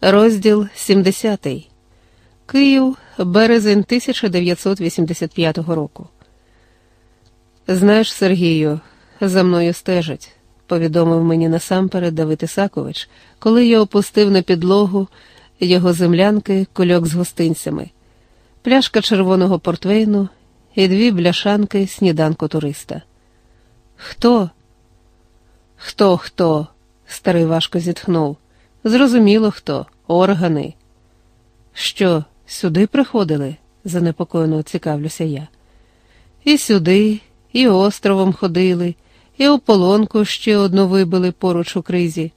Розділ 70. Київ, березень 1985 року. Знаєш, Сергію, за мною стежать, повідомив мені насамперед Давид Ісакович, коли я опустив на підлогу його землянки кульок з гостинцями, пляшка червоного портвейну і дві бляшанки сніданку туриста. Хто? Хто, хто? Старий важко зітхнув. Зрозуміло хто, органи. Що, сюди приходили? занепокоєно цікавлюся я. І сюди, і островом ходили, і ополонку ще одну вибили поруч у кризі.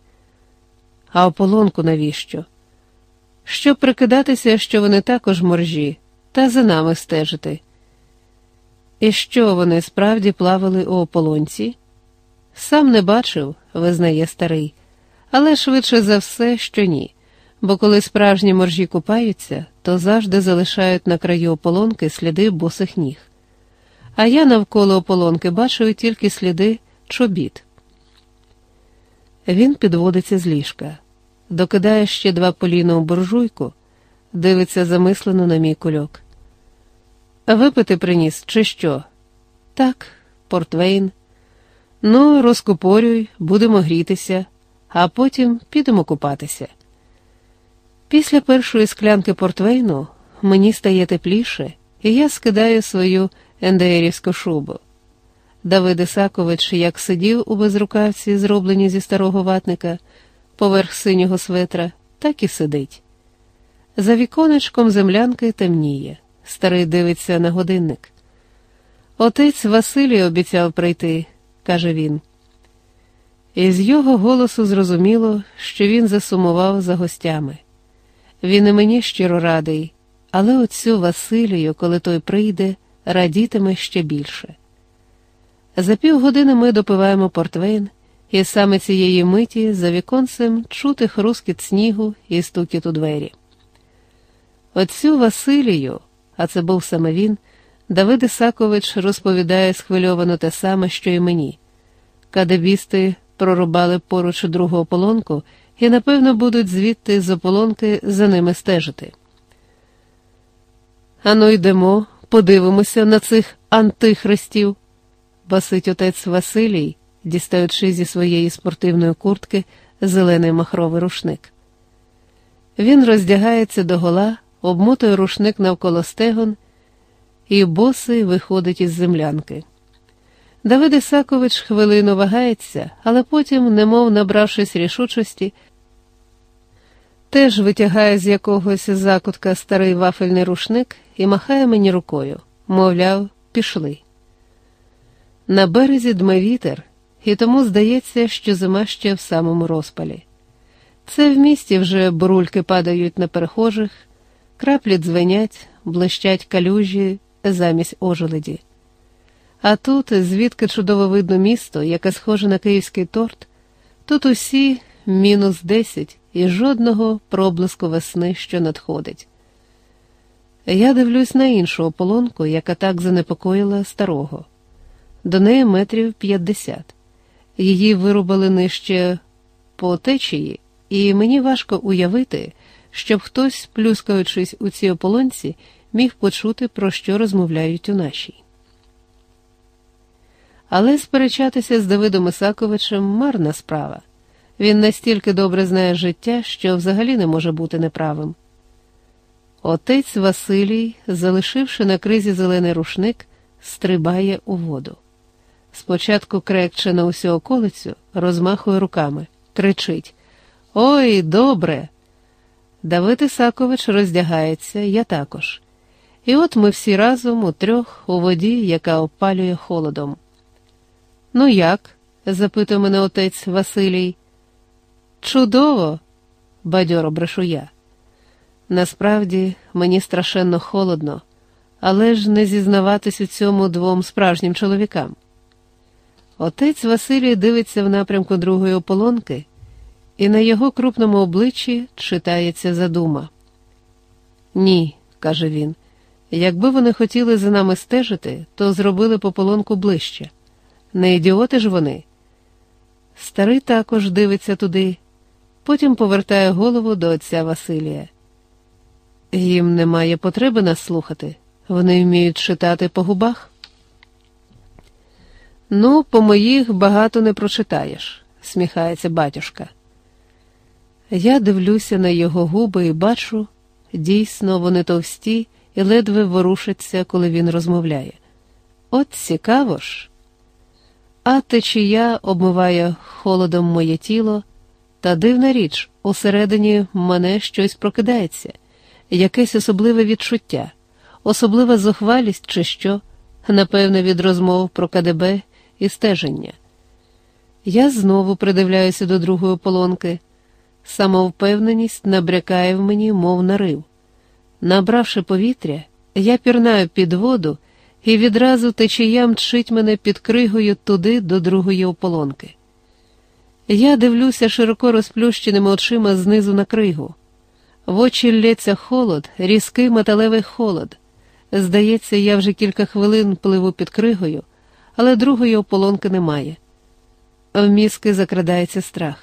А ополонку навіщо? Щоб прикидатися, що вони також моржі, та за нами стежити. І що вони справді плавали у ополонці? Сам не бачив, визнає старий але швидше за все, що ні. Бо коли справжні моржі купаються, то завжди залишають на краю ополонки сліди босих ніг. А я навколо ополонки бачу тільки сліди чобіт. Він підводиться з ліжка, докидає ще два поліна у буржуйку, дивиться замислено на мій кульок. Випити приніс, чи що? Так, портвейн. Ну, розкупорюй, будемо грітися а потім підемо купатися. Після першої склянки портвейну мені стає тепліше, і я скидаю свою ендеєрівську шубу. Давид Ісакович як сидів у безрукавці, зробленій зі старого ватника, поверх синього светра, так і сидить. За віконечком землянки темніє, старий дивиться на годинник. Отець Василій обіцяв прийти, каже він. І з його голосу зрозуміло, що він засумував за гостями. Він і мені щиро радий, але оцю Василію, коли той прийде, радітиме ще більше. За півгодини ми допиваємо портвейн, і саме цієї миті за віконцем чути хрускіт снігу і стукіт у двері. Оцю Василію, а це був саме він, Давид Ісакович розповідає схвильовано те саме, що й мені. Кадебісти прорубали поруч другу ополонку і, напевно, будуть звідти з ополонки за ними стежити. Ану, йдемо, подивимося на цих антихристів, басить отець Василій, дістаючи зі своєї спортивної куртки зелений махровий рушник. Він роздягається догола, обмотує рушник навколо стегон, і босий виходить із землянки. Давид Ісакович хвилину вагається, але потім, немов набравшись рішучості, теж витягає з якогось закутка старий вафельний рушник і махає мені рукою, мовляв, пішли. На березі дме вітер, і тому здається, що зима ще в самому розпалі. Це в місті вже бурульки падають на перехожих, краплі дзвенять, блищать калюжі замість ожеледі. А тут, звідки чудово видно місто, яке схоже на київський торт, тут усі мінус десять і жодного проблиску весни, що надходить. Я дивлюсь на іншу ополонку, яка так занепокоїла старого. До неї метрів п'ятдесят. Її вирубали нижче по течії, і мені важко уявити, щоб хтось, плюскаючись у цій ополонці, міг почути, про що розмовляють у нашій. Але сперечатися з Давидом Ісаковичем марна справа. Він настільки добре знає життя, що взагалі не може бути неправим. Отець Василій, залишивши на кризі зелений рушник, стрибає у воду. Спочатку крекче на усю околицю, розмахує руками, кричить Ой, добре! Давид Ісакович роздягається, я також. І от ми всі разом у трьох у воді, яка опалює холодом. Ну як? запитує мене отець Василій. Чудово, бадьоро брешу я. Насправді мені страшенно холодно, але ж не зізнаватись у цьому двом справжнім чоловікам. Отець Василій дивиться в напрямку другої ополонки, і на його крупному обличчі читається задума. Ні, каже він, якби вони хотіли за нами стежити, то зробили б ополонку ближче. Не ідіоти ж вони. Старий також дивиться туди, Потім повертає голову до отця Василія. Їм немає потреби нас слухати. Вони вміють читати по губах. Ну, по моїх багато не прочитаєш, сміхається батюшка. Я дивлюся на його губи і бачу, дійсно, вони товсті і ледве ворушаться, коли він розмовляє. От цікаво ж. А течія обмиває холодом моє тіло, та дивна річ, усередині мене щось прокидається, якесь особливе відчуття, особлива зухвалість чи що, напевне, від розмов про КДБ і стеження. Я знову придивляюся до другої полонки. Самовпевненість набрякає в мені, мов нарив. Набравши повітря, я пірнаю під воду і відразу течія мчить мене під кригою туди до другої ополонки. Я дивлюся широко розплющеними очима знизу на кригу. В очі лється холод, різкий металевий холод. Здається, я вже кілька хвилин пливу під кригою, але другої ополонки немає. В мізки закрадається страх.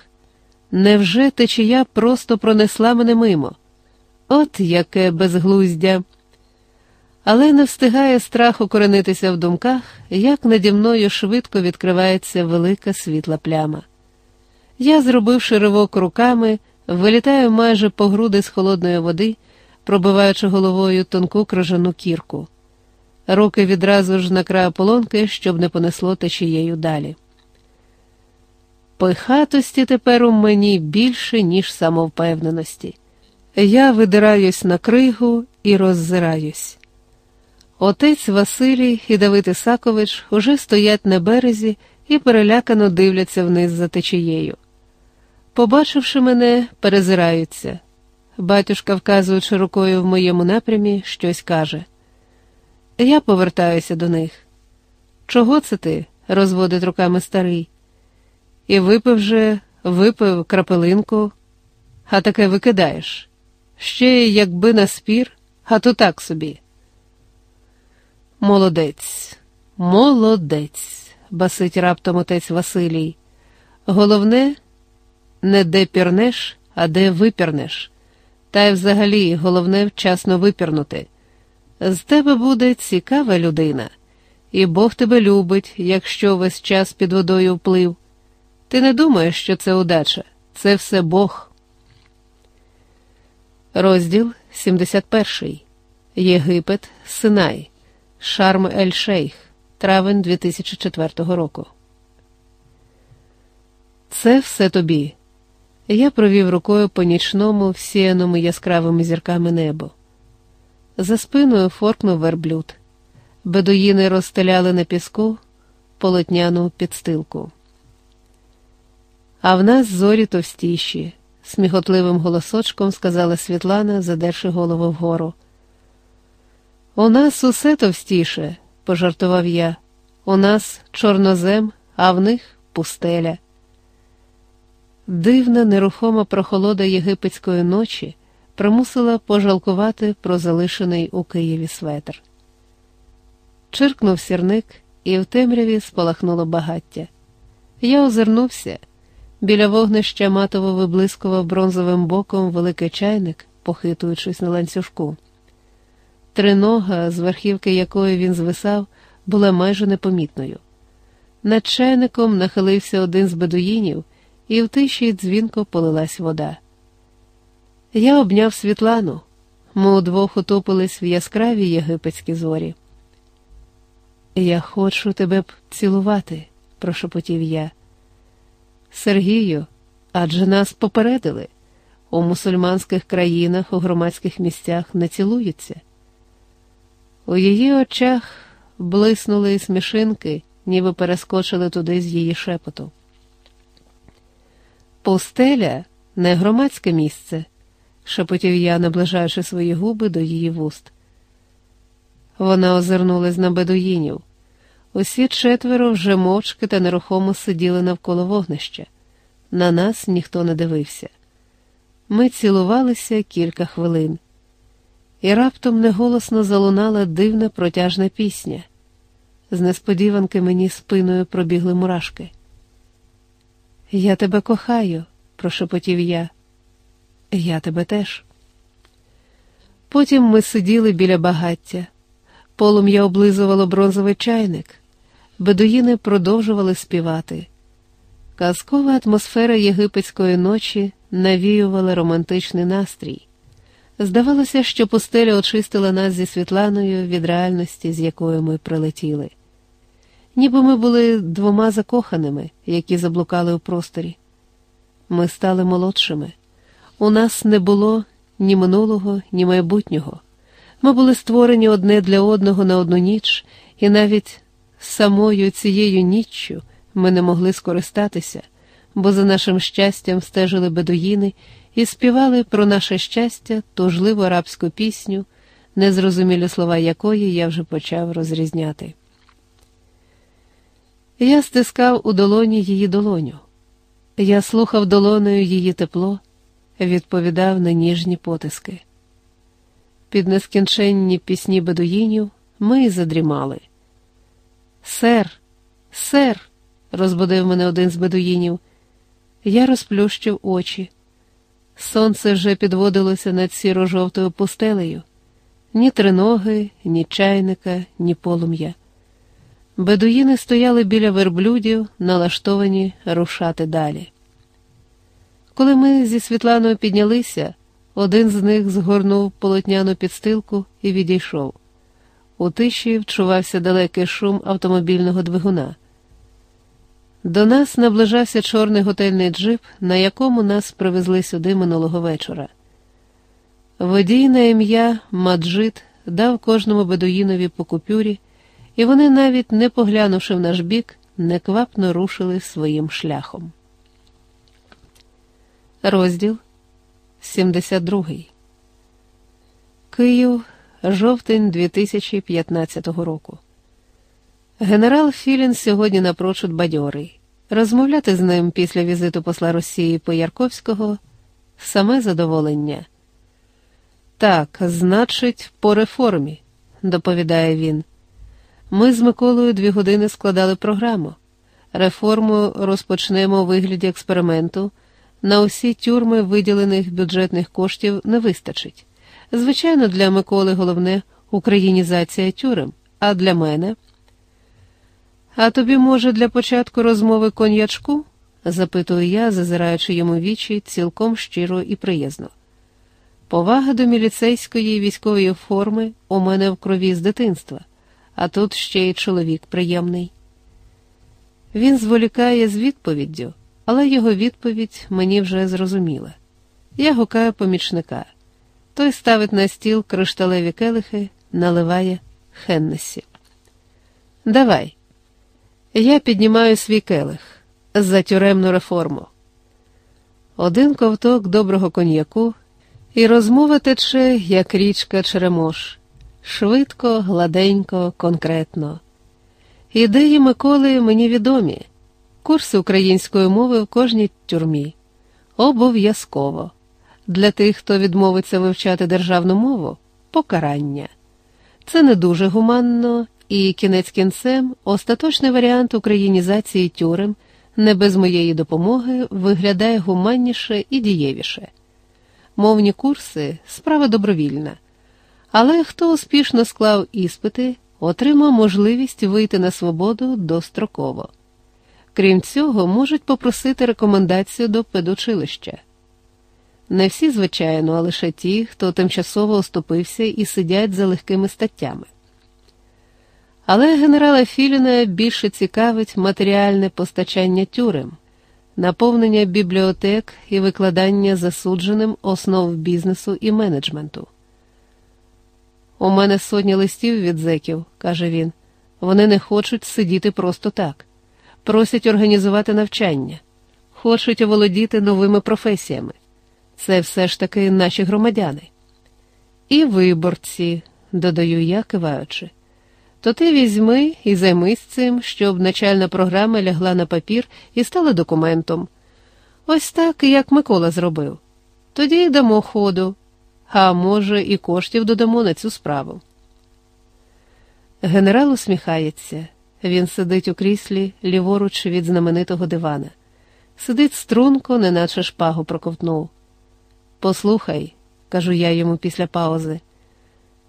Невже течія просто пронесла мене мимо? От яке безглуздя. Але не встигає страх укоренитися в думках, як наді мною швидко відкривається велика світла пляма. Я, зробивши ривок руками, вилітаю майже по груди з холодної води, пробиваючи головою тонку крижану кірку. Руки відразу ж на краю полонки, щоб не понесло течією далі. Пихатості тепер у мені більше, ніж самовпевненості. Я видираюсь на кригу і роззираюсь. Отець Василій і Давид Ісакович уже стоять на березі і перелякано дивляться вниз за течією. Побачивши мене, перезираються. Батюшка, вказуючи рукою в моєму напрямі, щось каже. Я повертаюся до них. Чого це ти? розводить руками старий. І випив же, випив крапелинку, а таке викидаєш. Ще якби на спір, а то так собі. Молодець, молодець, басить раптом отець Василій. Головне, не де пірнеш, а де випірнеш. Та й взагалі головне вчасно випірнути. З тебе буде цікава людина, і Бог тебе любить, якщо весь час під водою плив. Ти не думаєш, що це удача, це все Бог. Розділ 71. Єгипет, Синай, Шарм Ель Шейх, травень 2004 року. Це все тобі. Я провів рукою по нічному, всіяному яскравими зірками небо. За спиною форкнув верблюд. Бедуїни розстеляли на піску полотняну підстилку. А в нас зорі товстіші, сміхотливим голосочком сказала Світлана, задерши голову вгору. У нас усе товстіше, пожартував я. У нас чорнозем, а в них пустеля. Дивна, нерухома прохолода єгипетської ночі примусила пожалкувати про залишений у Києві светр. Чиркнув сірник, і в темряві спалахнуло багаття. Я озирнувся. Біля вогнища матово виблискував бронзовим боком великий чайник, похитуючись на ланцюжку. Тринога, з верхівки якої він звисав, була майже непомітною. Над чайником нахилився один з бедуїнів, і в тиші дзвінко полилась вода. Я обняв Світлану, ми удвох утопились в яскраві єгипетські зорі. Я хочу тебе б цілувати, прошепотів я. Сергію, адже нас попередили. У мусульманських країнах у громадських місцях не цілуються. У її очах блиснули смішинки, ніби перескочили туди з її шепоту. Пустеля не громадське місце, шепотів я, наближаючи свої губи до її вуст. Вона озирнулась на бедуїнів. Усі четверо вже мовчки та нерухомо сиділи навколо вогнища. На нас ніхто не дивився. Ми цілувалися кілька хвилин, і раптом неголосно залунала дивна протяжна пісня. З несподіванки мені спиною пробігли мурашки. Я тебе кохаю, прошепотів я. Я тебе теж. Потім ми сиділи біля багаття. Полум'я облизувало бронзовий чайник. Бедуїни продовжували співати. Казкова атмосфера єгипетської ночі навіювала романтичний настрій. Здавалося, що пустеля очистила нас зі Світланою від реальності, з якою ми прилетіли. Ніби ми були двома закоханими, які заблукали у просторі. Ми стали молодшими. У нас не було ні минулого, ні майбутнього. Ми були створені одне для одного на одну ніч, і навіть самою цією ніччю ми не могли скористатися, бо за нашим щастям стежили бедуїни і співали про наше щастя тужливу арабську пісню, незрозумілі слова якої я вже почав розрізняти. Я стискав у долоні її долоню. Я слухав долоною її тепло, відповідав на ніжні потиски. Під нескінченні пісні бедуїнів ми й задрімали. Сер, сер, розбудив мене один з бедуїнів. Я розплющив очі. Сонце вже підводилося над сіро-жовтою пустелею, ні триноги, ні чайника, ні полум'я. Бедуїни стояли біля верблюдів, налаштовані рушати далі. Коли ми зі Світланою піднялися, один з них згорнув полотняну підстилку і відійшов. У тиші вчувався далекий шум автомобільного двигуна. До нас наближався чорний готельний джип, на якому нас привезли сюди минулого вечора. Водій на ім'я Маджит дав кожному бедуїнові по купюрі, і вони, навіть не поглянувши в наш бік, неквапно рушили своїм шляхом. Розділ 72 Київ, жовтень 2015 року. Генерал Філін сьогодні напрочуд бадьорий. Розмовляти з ним після візиту посла Росії Поярковського саме задоволення. Так, значить, по реформі, доповідає він. Ми з Миколою дві години складали програму. Реформу розпочнемо у вигляді експерименту. На усі тюрми виділених бюджетних коштів не вистачить. Звичайно, для Миколи головне українізація тюрем, а для мене. А тобі, може, для початку розмови коньячку? запитую я, зазираючи йому вічі цілком щиро і приязно. Повага до міліцейської військової форми у мене в крові з дитинства, а тут ще й чоловік приємний. Він зволікає з відповіддю, але його відповідь мені вже зрозуміла. Я гукаю помічника. Той ставить на стіл кришталеві келихи, наливає Хеннесі. Давай. Я піднімаю свій келих за тюремну реформу. Один ковток доброго коньяку, і розмова тече, як річка Черемош, швидко, гладенько, конкретно. Ідеї Миколи мені відомі. Курси української мови в кожній тюрмі. Обов'язково. Для тих, хто відмовиться вивчати державну мову покарання. Це не дуже гуманно і кінець кінцем остаточний варіант українізації тюрем не без моєї допомоги виглядає гуманніше і дієвіше. Мовні курси справа добровільна, але хто успішно склав іспити, отримав можливість вийти на свободу достроково. Крім цього, можуть попросити рекомендацію до педучилища. Не всі, звичайно, а лише ті, хто тимчасово оступився і сидять за легкими статтями. Але генерала Філіна більше цікавить матеріальне постачання тюрем, наповнення бібліотек і викладання засудженим основ бізнесу і менеджменту. У мене сотні листів від зеків, каже він. Вони не хочуть сидіти просто так, просять організувати навчання, хочуть оволодіти новими професіями. Це все ж таки наші громадяни. І виборці, додаю я, киваючи. То ти візьми і займись цим, щоб начальна програма лягла на папір і стала документом. Ось так, як Микола зробив. Тоді й дамо ходу, а може, і коштів додамо на цю справу. Генерал усміхається. Він сидить у кріслі ліворуч від знаменитого дивана. Сидить струнко, неначе шпагу проковтнув. Послухай, кажу я йому після паузи,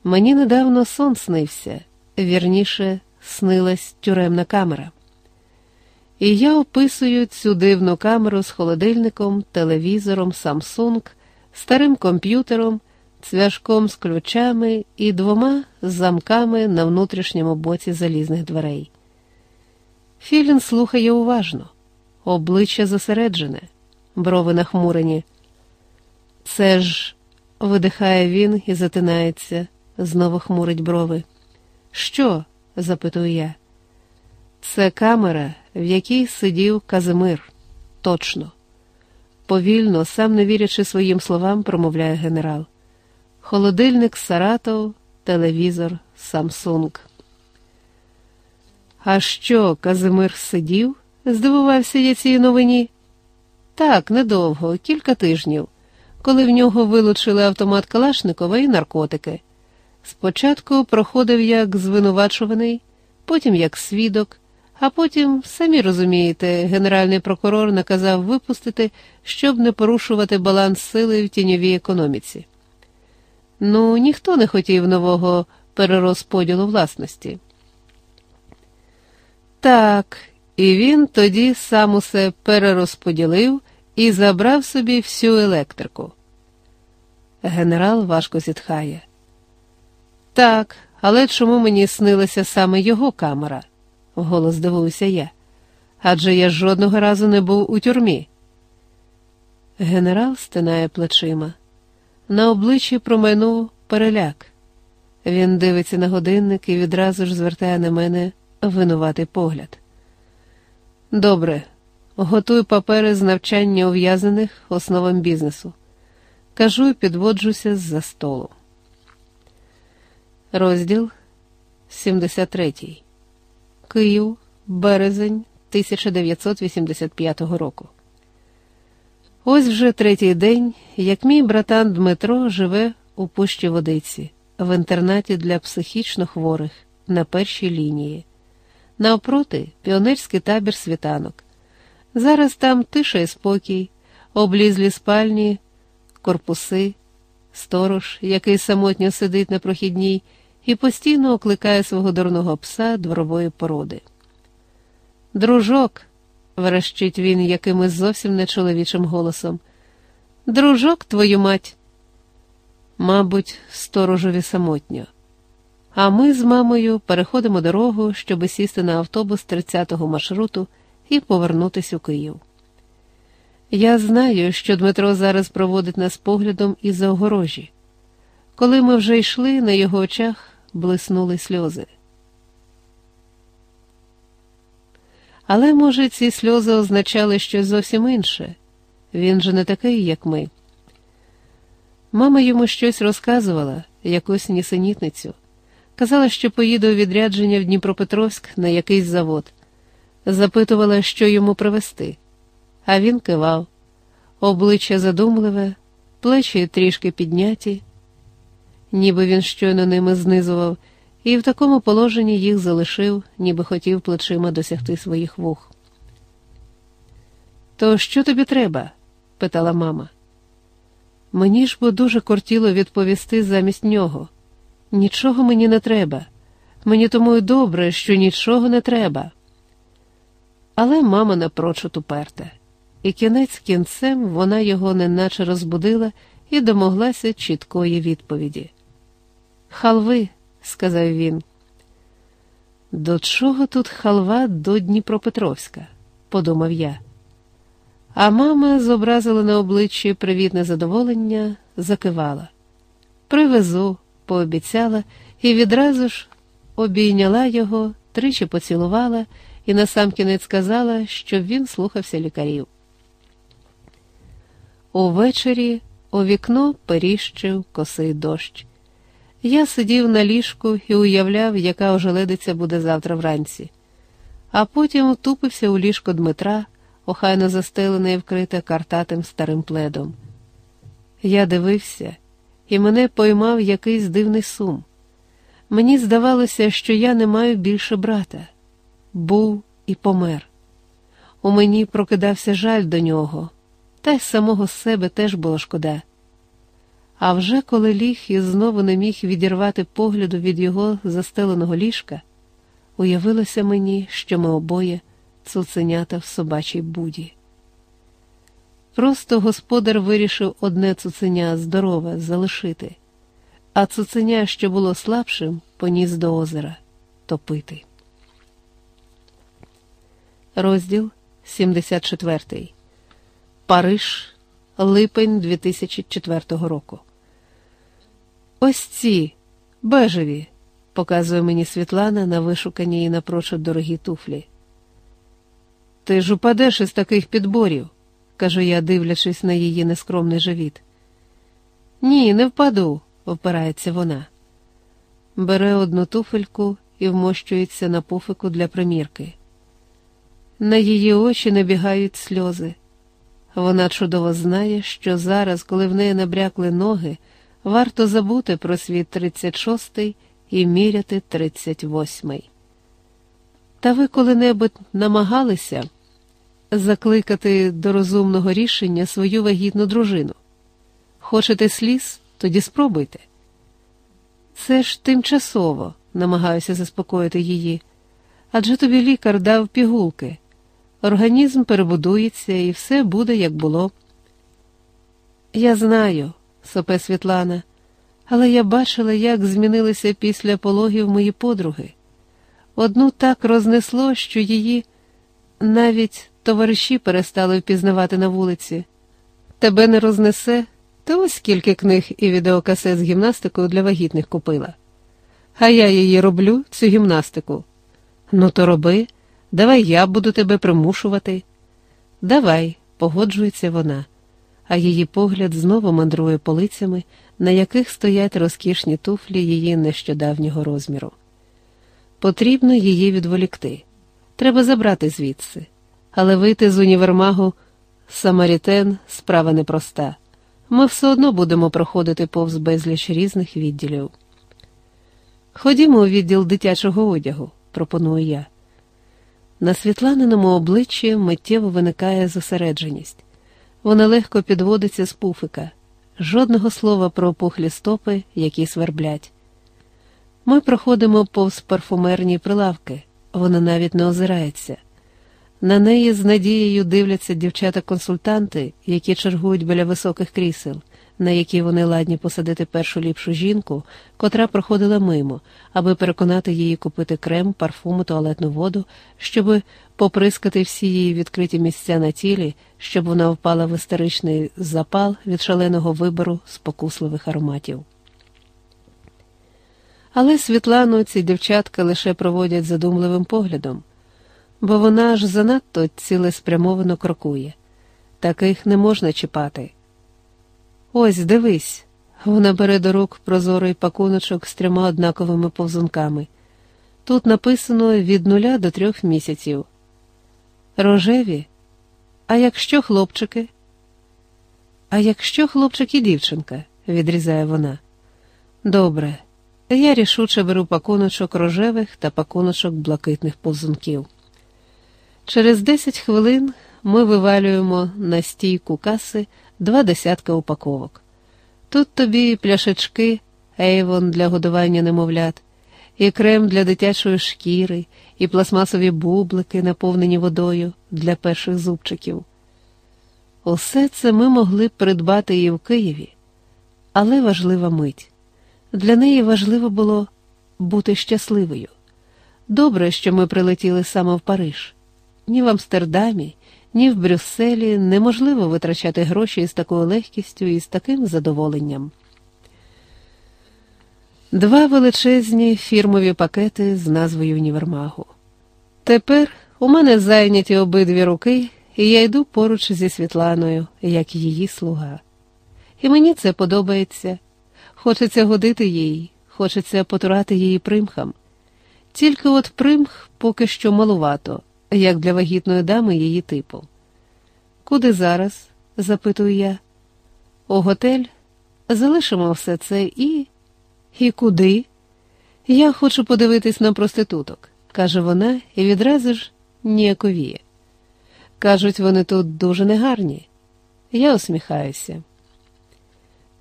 мені недавно сон снився, вірніше, снилась тюремна камера. І я описую цю дивну камеру з холодильником, телевізором, Samsung, старим комп'ютером, цвяшком з ключами і двома замками на внутрішньому боці залізних дверей. Філін слухає уважно, обличчя зосереджене, брови нахмурені. Це ж, видихає він і затинається, знову хмурить брови. Що? запитую я. Це камера, в якій сидів Казимир. Точно. Повільно, сам не вірячи своїм словам, промовляє генерал. Холодильник Саратов, телевізор Самсунг. А що, Казимир сидів? здивувався я цій новині. Так, недовго, кілька тижнів, коли в нього вилучили автомат Калашникова і наркотики. Спочатку проходив як звинувачуваний, потім як свідок, а потім, самі розумієте, генеральний прокурор наказав випустити, щоб не порушувати баланс сили в тіньовій економіці. Ну, ніхто не хотів нового перерозподілу власності. Так, і він тоді сам усе перерозподілив і забрав собі всю електрику. Генерал важко зітхає. Так, але чому мені снилася саме його камера? вголос дивуюся я. Адже я жодного разу не був у тюрмі. Генерал стинає плечима. На обличчі промайнув переляк. Він дивиться на годинник і відразу ж звертає на мене винуватий погляд. Добре, готуй папери з навчання ув'язаних основам бізнесу. Кажу і підводжуся з за столу. Розділ 73. Київ, березень 1985 року. Ось вже третій день, як мій братан Дмитро живе у пущі водиці, в інтернаті для психічно хворих на першій лінії. Навпроти піонерський табір світанок. Зараз там тиша і спокій, облізлі спальні, корпуси, сторож, який самотньо сидить на прохідній і постійно окликає свого дурного пса дворової породи. Дружок, верещить він якимось зовсім нечоловічим голосом. Дружок, твою мать. Мабуть, сторожові самотньо. А ми з мамою переходимо дорогу, щоби сісти на автобус 30-го маршруту і повернутися у Київ. Я знаю, що Дмитро зараз проводить нас поглядом із за огорожі. Коли ми вже йшли, на його очах блиснули сльози. Але, може, ці сльози означали щось зовсім інше він же не такий, як ми. Мама йому щось розказувала, якусь нісенітницю. Казала, що поїде у відрядження в Дніпропетровськ на якийсь завод, запитувала, що йому привезти. А він кивав, обличчя задумливе, плечі трішки підняті, ніби він щойно ними знизував, і в такому положенні їх залишив, ніби хотів плечима досягти своїх вух. То що тобі треба? питала мама. Мені ж бо дуже кортіло відповісти замість нього. Нічого мені не треба. Мені тому й добре, що нічого не треба. Але мама напрочуд уперта, і кінець кінцем вона його неначе розбудила і домоглася чіткої відповіді. Халви, сказав він. До чого тут халва до Дніпропетровська? подумав я. А мама зобразила на обличчі привітне задоволення, закивала. Привезу, пообіцяла і відразу ж обійняла його, тричі поцілувала і насамкінець сказала, щоб він слухався лікарів. Увечері у вікно періщив косий дощ. Я сидів на ліжку і уявляв, яка ожеледиця буде завтра вранці, а потім втупився у ліжко Дмитра, охайно застелене і вкрите картатим старим пледом. Я дивився, і мене поймав якийсь дивний сум. Мені здавалося, що я не маю більше брата. Був і помер. У мені прокидався жаль до нього, та й самого себе теж було шкода. А вже коли ліг і знову не міг відірвати погляду від його застеленого ліжка, уявилося мені, що ми обоє цуценята в собачій буді. Просто господар вирішив одне цуценя здорове залишити, а цуценя, що було слабшим, поніс до озера топити. Розділ 74. Париж, липень 2004 року. Ось ці бежеві, показує мені Світлана на вишукані і напрочуд дорогі туфлі. Ти ж упадеш із таких підборів, кажу я, дивлячись на її нескромний живіт. Ні, не впаду, впирається вона. Бере одну туфельку і вмощується на пуфику для примірки. На її очі набігають сльози. Вона чудово знає, що зараз, коли в неї набрякли ноги, варто забути про свій 36-й і міряти 38-й. Та ви коли-небудь намагалися закликати до розумного рішення свою вагітну дружину? Хочете сліз? Тоді спробуйте. Це ж тимчасово, намагаюся заспокоїти її, адже тобі лікар дав пігулки. Організм перебудується і все буде, як було. Я знаю, сопе Світлана, але я бачила, як змінилися після пологів мої подруги. Одну так рознесло, що її навіть товариші перестали впізнавати на вулиці. Тебе не рознесе, та ось скільки книг і відеокасет з гімнастикою для вагітних купила. А я її роблю, цю гімнастику. Ну, то роби. Давай я буду тебе примушувати. Давай, погоджується вона, а її погляд знову мандрує полицями, на яких стоять розкішні туфлі її нещодавнього розміру. Потрібно її відволікти. Треба забрати звідси, але вийти з універмагу Самарітен справа непроста. Ми все одно будемо проходити повз безліч різних відділів. Ходімо у відділ дитячого одягу, пропоную я. На світланиному обличчі миттєво виникає зосередженість. Вона легко підводиться з пуфика, жодного слова про опухлі стопи, які сверблять. Ми проходимо повз парфумерні прилавки, вона навіть не озирається. На неї з надією дивляться дівчата-консультанти, які чергують біля високих крісел на якій вони ладні посадити першу ліпшу жінку, котра проходила мимо, аби переконати її купити крем, парфуму, туалетну воду, щоб поприскати всі її відкриті місця на тілі, щоб вона впала в істеричний запал від шаленого вибору спокусливих ароматів. Але Світлану ці дівчатка лише проводять задумливим поглядом, бо вона ж занадто цілеспрямовано крокує. Таких не можна чіпати. Ось дивись. Вона бере до рук прозорий пакуночок з трьома однаковими повзунками. Тут написано від нуля до трьох місяців. Рожеві. А якщо хлопчики? А якщо хлопчик і дівчинка, відрізає вона. Добре, я рішуче беру пакуночок рожевих та пакуночок блакитних повзунків. Через десять хвилин ми вивалюємо на стійку каси два десятка упаковок. Тут тобі пляшечки, ейвон для годування немовлят, і крем для дитячої шкіри, і пластмасові бублики, наповнені водою для перших зубчиків. Усе це ми могли б придбати і в Києві, але важлива мить. Для неї важливо було бути щасливою. Добре, що ми прилетіли саме в Париж, ні в Амстердамі, ні в Брюсселі неможливо витрачати гроші з такою легкістю і з таким задоволенням. Два величезні фірмові пакети з назвою універмагу. Тепер у мене зайняті обидві руки, і я йду поруч зі Світланою, як її слуга. І мені це подобається. Хочеться годити їй, хочеться потурати її примхам. Тільки от примх поки що малувато як для вагітної дами її типу. Куди зараз? запитую я. У готель залишимо все це і. І куди? Я хочу подивитись на проституток, каже вона і відразу ж ніяковіє. Кажуть, вони тут дуже негарні. Я усміхаюся.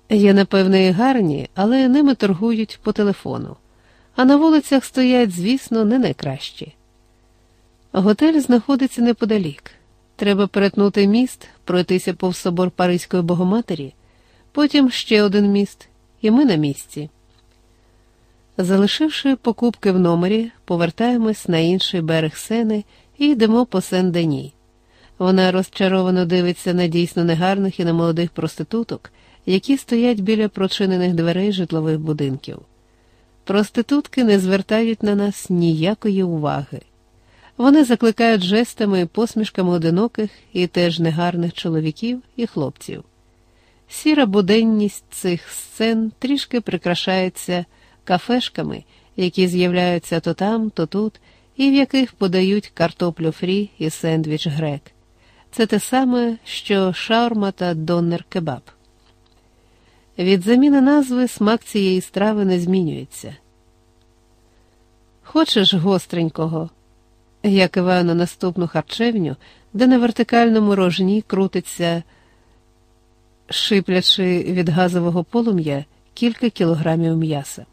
Є, напевне, і гарні, але ними торгують по телефону, а на вулицях стоять, звісно, не найкращі. Готель знаходиться неподалік. Треба перетнути міст, пройтися повз собор Паризької Богоматері, потім ще один міст, і ми на місці. Залишивши покупки в номері, повертаємось на інший берег сени і йдемо по Сен-Дені. Вона розчаровано дивиться на дійсно негарних і немолодих проституток, які стоять біля прочинених дверей житлових будинків. Проститутки не звертають на нас ніякої уваги. Вони закликають жестами посмішками одиноких і теж негарних чоловіків і хлопців. Сіра буденність цих сцен трішки прикрашається кафешками, які з'являються то там, то тут, і в яких подають картоплю фрі і сендвіч грек. Це те саме, що шаурма та доннер кебаб. Від заміни назви смак цієї страви не змінюється. Хочеш гостренького? Я киваю на наступну харчевню, де на вертикальному рожні крутиться, шиплячи від газового полум'я кілька кілограмів м'яса.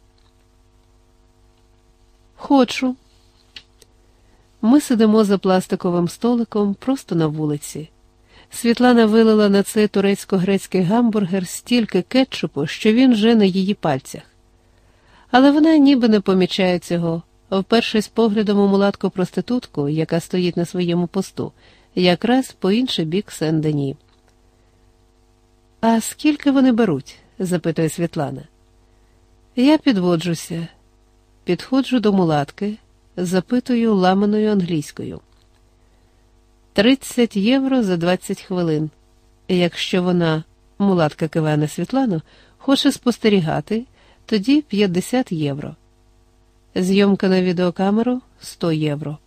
Хочу. Ми сидимо за пластиковим столиком просто на вулиці. Світлана вилила на цей турецько-грецький гамбургер стільки кетчупу, що він вже на її пальцях. Але вона ніби не помічає цього, впершись поглядом у мулатку проститутку, яка стоїть на своєму посту, якраз по інший бік Сен-Дені. А скільки вони беруть? запитує Світлана. Я підводжуся, підходжу до мулатки, запитую ламаною англійською. 30 євро за 20 хвилин. Якщо вона, мулатка киває на Світлану, хоче спостерігати, тоді 50 євро. Зйомка на відеокамеру 100 євро.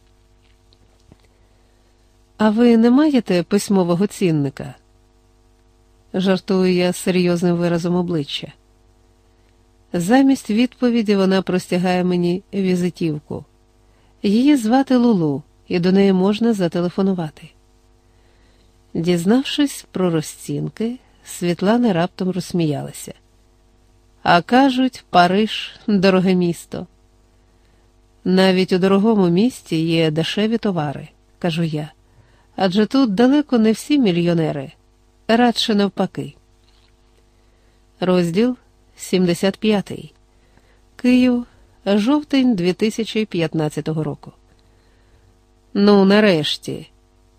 А ви не маєте письмового цінника? Жартую я серйозним виразом обличчя. Замість відповіді вона простягає мені візитівку. Її звати Лулу, і до неї можна зателефонувати. Дізнавшись про розцінки, Світлана раптом розсміялася. А кажуть, Париж дороге місто. Навіть у дорогому місті є дешеві товари, кажу я, адже тут далеко не всі мільйонери, радше навпаки. Розділ 75. Київ, жовтень 2015 року. Ну, нарешті,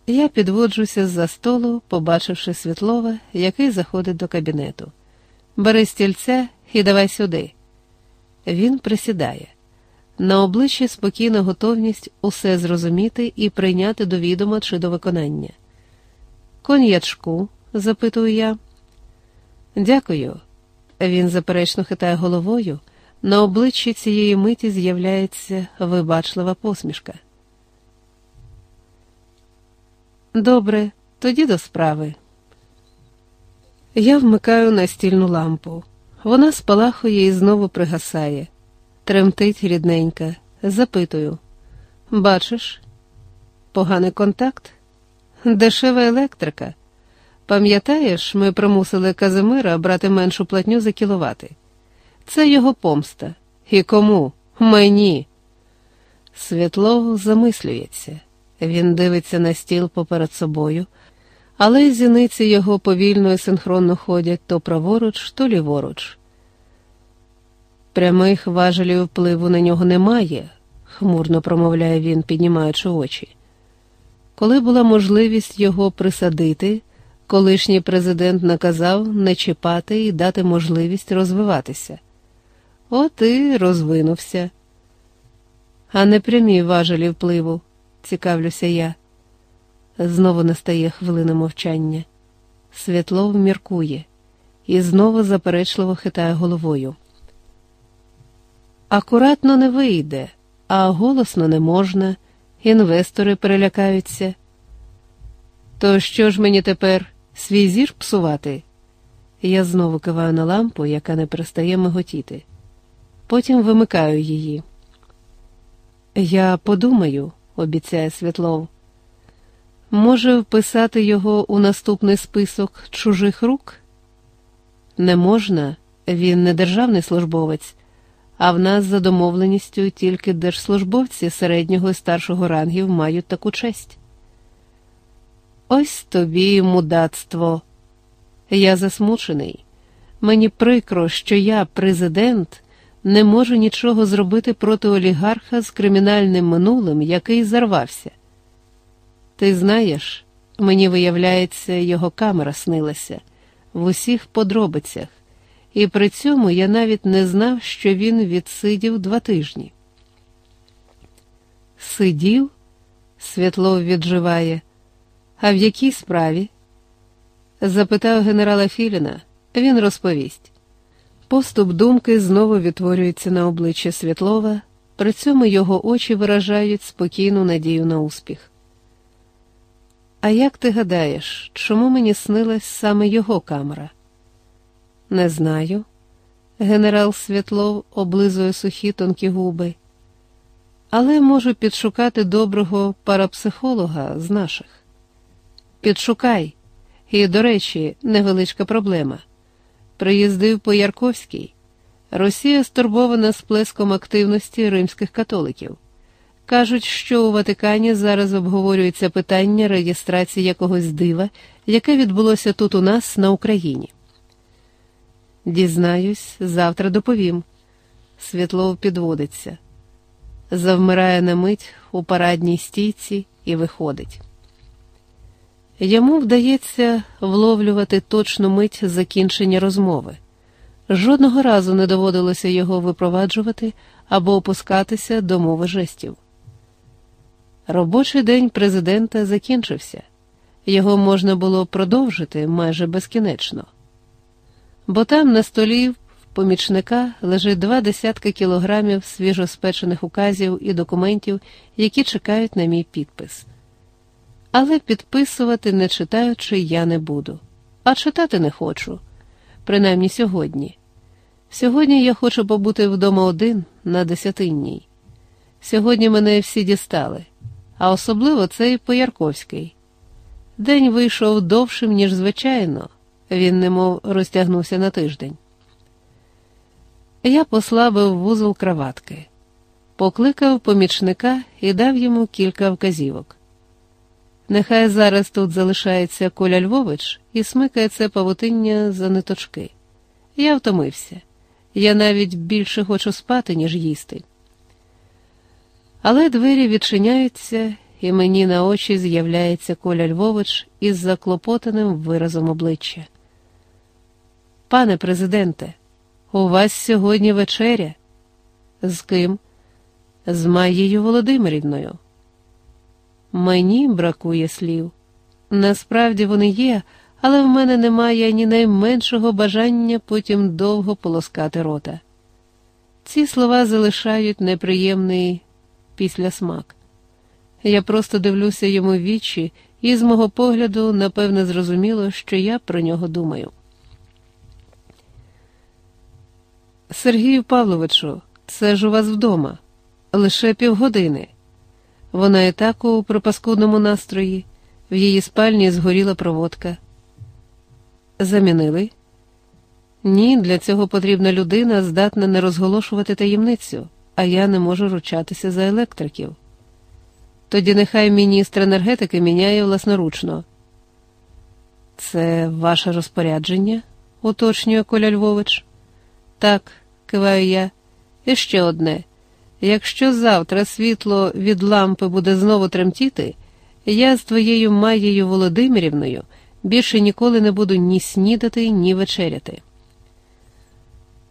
я підводжуся з за столу, побачивши Світлова, який заходить до кабінету. Бери стільця і давай сюди. Він присідає. На обличчі спокійна готовність усе зрозуміти і прийняти до відома чи до виконання. Кон'ячку? запитую я. Дякую. Він заперечно хитає головою. На обличчі цієї миті з'являється вибачлива посмішка. Добре, тоді до справи. Я вмикаю настільну лампу. Вона спалахує і знову пригасає. Тремтить рідненька, запитую. Бачиш, поганий контакт, дешева електрика. Пам'ятаєш, ми примусили Казимира брати меншу платню за кіловати. Це його помста. І кому? Мені. Світло замислюється. Він дивиться на стіл поперед собою, але зіниці його повільно і синхронно ходять то праворуч, то ліворуч. Прямих важелів впливу на нього немає, хмурно промовляє він, піднімаючи очі. Коли була можливість його присадити, колишній президент наказав не чіпати і дати можливість розвиватися. От і розвинувся. А не прямі важелі впливу, цікавлюся я. Знову настає хвилина мовчання. Світлов міркує і знову заперечливо хитає головою. Акуратно не вийде, а голосно не можна, інвестори перелякаються. То що ж мені тепер свій зір псувати? Я знову киваю на лампу, яка не перестає миготіти. Потім вимикаю її. Я подумаю, обіцяє Світлов. Може, вписати його у наступний список чужих рук? Не можна, він не державний службовець, а в нас за домовленістю тільки держслужбовці середнього і старшого рангів мають таку честь. Ось тобі мудацтво. Я засмучений. Мені прикро, що я, президент, не можу нічого зробити проти олігарха з кримінальним минулим, який зарвався. Ти знаєш, мені виявляється, його камера снилася в усіх подробицях, і при цьому я навіть не знав, що він відсидів два тижні. Сидів? Святлов відживає. А в якій справі? запитав генерала Філіна. Він розповість. Поступ думки знову відтворюється на обличчя Світлова, при цьому його очі виражають спокійну надію на успіх. А як ти гадаєш, чому мені снилась саме його камера? Не знаю. Генерал Світлов облизує сухі тонкі губи, але можу підшукати доброго парапсихолога з наших. Підшукай, і, до речі, невеличка проблема. Приїздив по Ярковській. Росія стурбована сплеском активності римських католиків. Кажуть, що у Ватикані зараз обговорюється питання реєстрації якогось дива, яке відбулося тут у нас на Україні. Дізнаюсь, завтра доповім. Світлов підводиться, завмирає на мить у парадній стійці і виходить. Йому вдається вловлювати точну мить закінчення розмови. Жодного разу не доводилося його випроваджувати або опускатися до мови жестів. Робочий день президента закінчився, його можна було продовжити майже безкінечно, бо там на столі в помічника лежить два десятки кілограмів свіжоспечених указів і документів, які чекають на мій підпис. Але підписувати, не читаючи, я не буду, а читати не хочу, принаймні сьогодні. Сьогодні я хочу побути вдома один на десятинній. Сьогодні мене всі дістали а особливо цей Поярковський. День вийшов довшим, ніж звичайно, він немов розтягнувся на тиждень. Я послабив вузол краватки, покликав помічника і дав йому кілька вказівок. Нехай зараз тут залишається Коля Львович і смикає це павутиння за ниточки. Я втомився. Я навіть більше хочу спати, ніж їсти. Але двері відчиняються, і мені на очі з'являється Коля Львович із заклопотаним виразом обличчя. Пане президенте, у вас сьогодні вечеря? З ким? З Маєю Володимирівною. Мені бракує слів. Насправді вони є, але в мене немає ні найменшого бажання потім довго полоскати рота. Ці слова залишають неприємний після смак. Я просто дивлюся йому в вічі, і з мого погляду, напевне, зрозуміло, що я про нього думаю. Сергію Павловичу, це ж у вас вдома, лише півгодини. Вона і так у пропаскудному настрої, в її спальні згоріла проводка. Замінили? Ні, для цього потрібна людина, здатна не розголошувати таємницю а я не можу ручатися за електриків. Тоді нехай міністр енергетики міняє власноручно. Це ваше розпорядження? уточнює Коля Львович. Так, киваю я. І ще одне. Якщо завтра світло від лампи буде знову тремтіти, я з твоєю Маєю Володимирівною більше ніколи не буду ні снідати, ні вечеряти.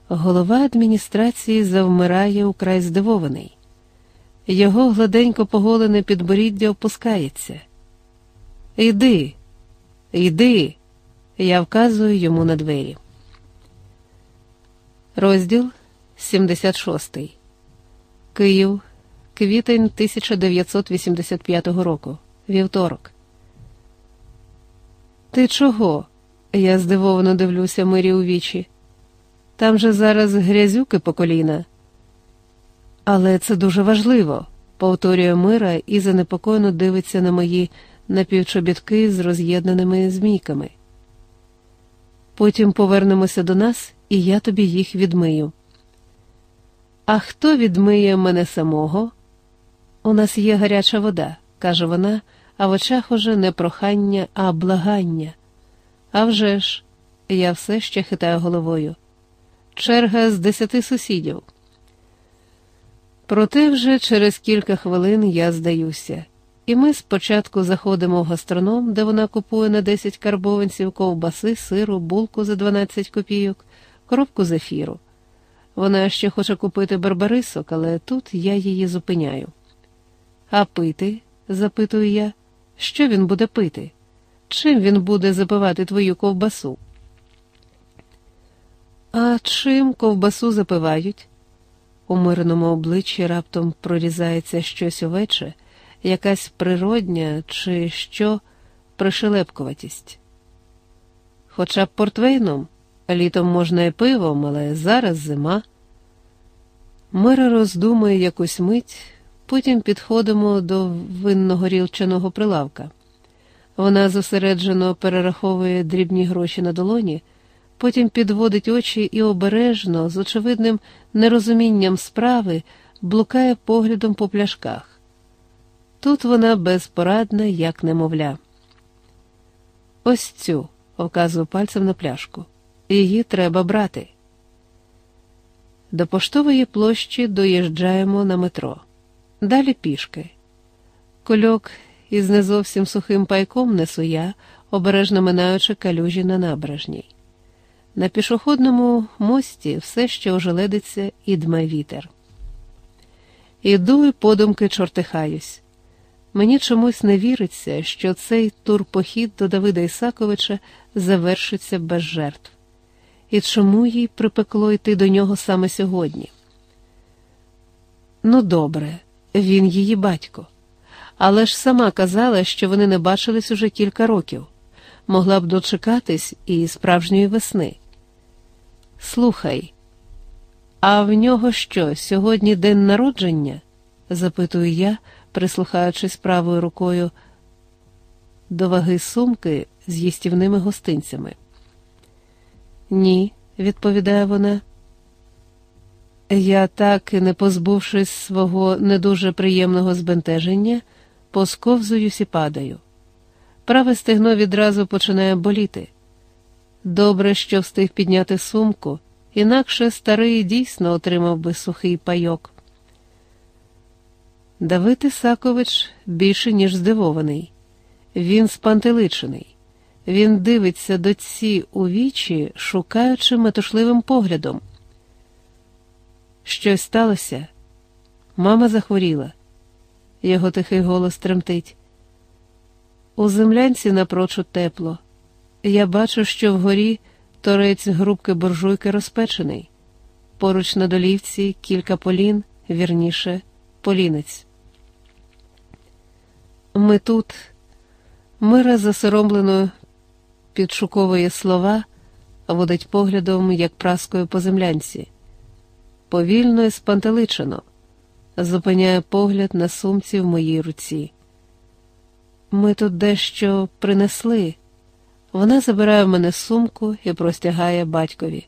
Голова адміністрації завмирає украй здивований. Його гладенько поголене підборіддя опускається. Йди, йди, я вказую йому на двері. Розділ 76. Київ, квітень 1985 року. Вівторок. Ти чого? Я здивовано дивлюся Мирі у вічі. Там же зараз грязюки по коліна. Але це дуже важливо, повторює Мира і занепокоєно дивиться на мої напівчобітки з роз'єднаними змійками. Потім повернемося до нас, і я тобі їх відмию. А хто відмиє мене самого? У нас є гаряча вода, каже вона, а в очах уже не прохання, а благання. А вже ж, я все ще хитаю головою. Черга з десяти сусідів. Проте вже через кілька хвилин я здаюся, і ми спочатку заходимо в гастроном, де вона купує на 10 карбованців ковбаси, сиру, булку за 12 копійок, коробку зефіру. Вона ще хоче купити барбарисок, але тут я її зупиняю. А пити? запитую я, що він буде пити? Чим він буде запивати твою ковбасу? А чим ковбасу запивають? У мирному обличчі раптом прорізається щось овече, якась природня чи що пришелепкуватість. Хоча б портвейном, літом можна і пивом, але зараз зима. Мира роздумує якусь мить, потім підходимо до винного рілчаного прилавка. Вона зосереджено перераховує дрібні гроші на долоні, потім підводить очі і обережно, з очевидним нерозумінням справи, блукає поглядом по пляшках. Тут вона безпорадна, як немовля. Ось цю, вказую пальцем на пляшку. Її треба брати. До поштової площі доїжджаємо на метро. Далі пішки. Кольок із не зовсім сухим пайком несу я, обережно минаючи калюжі на набережній. На пішохідному мості все ще ожеледиться і дме вітер. Іду і подумки чортихаюсь. Мені чомусь не віриться, що цей турпохід до Давида Ісаковича завершиться без жертв. І чому їй припекло йти до нього саме сьогодні? Ну, добре, він її батько. Але ж сама казала, що вони не бачились уже кілька років, могла б дочекатись і справжньої весни. Слухай, а в нього що, сьогодні день народження? запитую я, прислухаючись правою рукою до ваги сумки з їстівними гостинцями. Ні, відповідає вона. Я так не позбувшись свого не дуже приємного збентеження, посковзуюсь і падаю. Праве стегно відразу починає боліти. Добре, що встиг підняти сумку, інакше старий дійсно отримав би сухий пайок. Давид Ісакович більше, ніж здивований. Він спантеличений. Він дивиться до ці у вічі, шукаючи метушливим поглядом. Щось сталося. Мама захворіла. Його тихий голос тремтить. У землянці напрочуд тепло. Я бачу, що вгорі торець грубки буржуйки розпечений. Поруч на долівці кілька полін, вірніше, полінець. Ми тут, мира засоромлено підшуковує слова, водить поглядом, як праскою по землянці. Повільно і спантеличено, зупиняє погляд на сумці в моїй руці. Ми тут дещо принесли. Вона забирає в мене сумку і простягає батькові.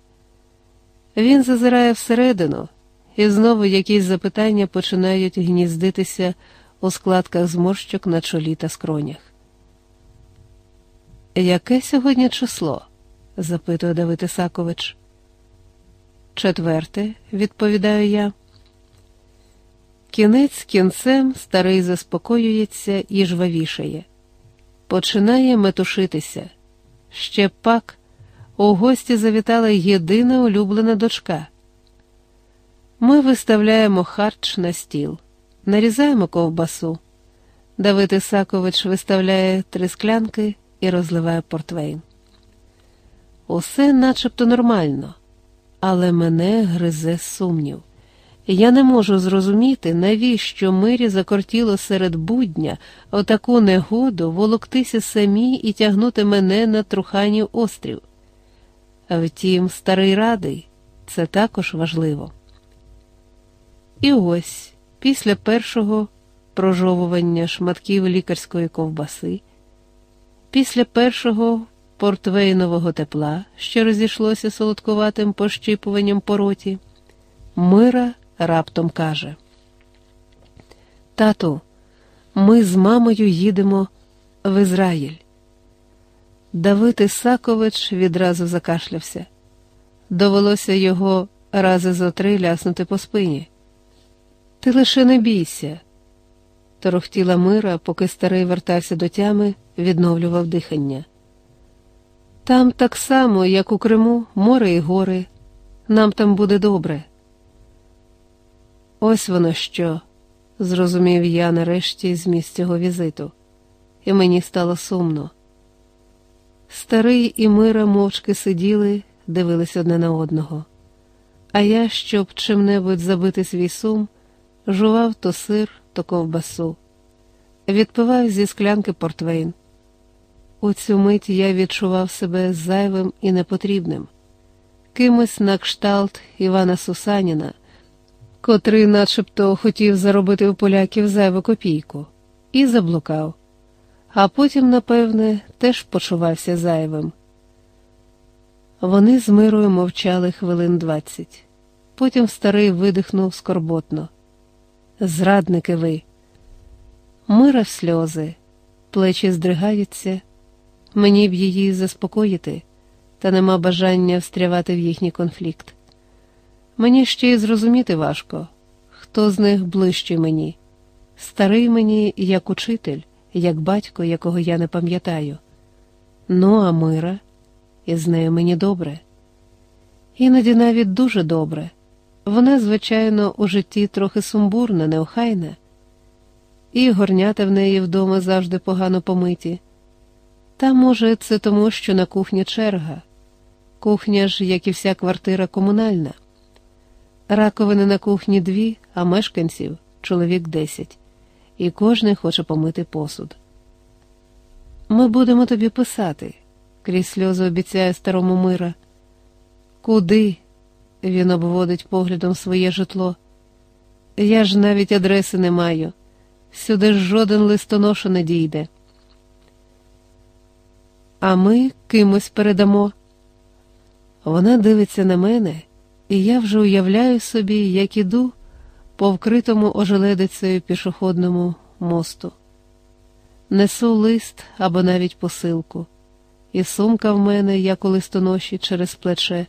Він зазирає всередину, і знову якісь запитання починають гніздитися у складках зморщок на чолі та скронях. Яке сьогодні число? запитує Давид Ісакович. Четверте, відповідаю я. Кінець кінцем старий заспокоюється і жвавішає. Починає метушитися. Ще пак у гості завітала єдина улюблена дочка. Ми виставляємо харч на стіл, нарізаємо ковбасу. Давид Ісакович виставляє три склянки і розливає портвейн. Усе начебто нормально, але мене гризе сумнів. Я не можу зрозуміти, навіщо мирі закортіло серед будня отаку негоду волоктися самі і тягнути мене на Труханів острів. Втім, старий радий це також важливо. І ось після першого прожовування шматків лікарської ковбаси, після першого портвейнового тепла, що розійшлося солодкуватим пощипуванням по роті, Мира раптом каже: Тату, ми з мамою їдемо в Ізраїль. Давид Ісакович відразу закашлявся. Довелося його рази зо три ляснути по спині. Ти лише не бійся, торохтіла мира, поки старий вертався до тями, відновлював дихання. Там так само, як у Криму, море і гори, нам там буде добре. Ось воно що, зрозумів я нарешті зміст цього візиту, і мені стало сумно. Старий і мира мовчки сиділи, дивились одне на одного, а я, щоб чим-небудь забити свій сум, жував то сир, то ковбасу, відпивав зі склянки портвейн. У цю мить я відчував себе зайвим і непотрібним, кимось на кшталт Івана Сусаніна, котрий начебто хотів заробити у поляків зайву копійку, і заблукав, а потім, напевне, теж почувався зайвим. Вони з мирою мовчали хвилин двадцять. Потім старий видихнув скорботно. Зрадники ви. Мира в сльози, плечі здригаються. Мені б її заспокоїти, та нема бажання встрявати в їхній конфлікт. Мені ще й зрозуміти важко, хто з них ближчий мені, старий мені як учитель, як батько, якого я не пам'ятаю. Ну, а мира, і з нею мені добре. Іноді навіть дуже добре. Вона, звичайно, у житті трохи сумбурна, неохайна, і горнята в неї вдома завжди погано помиті. Та, може, це тому, що на кухні черга. Кухня ж, як і вся квартира, комунальна. Раковини на кухні дві, а мешканців чоловік десять, і кожний хоче помити посуд. Ми будемо тобі писати, крізь сльози обіцяє старому мира. Куди? Він обводить поглядом своє житло. Я ж навіть адреси не маю. Сюди жоден листоноша не дійде а ми кимось передамо. Вона дивиться на мене, і я вже уявляю собі, як іду по вкритому ожеледицею пішохідному мосту. Несу лист або навіть посилку, і сумка в мене, як у листоноші, через плече.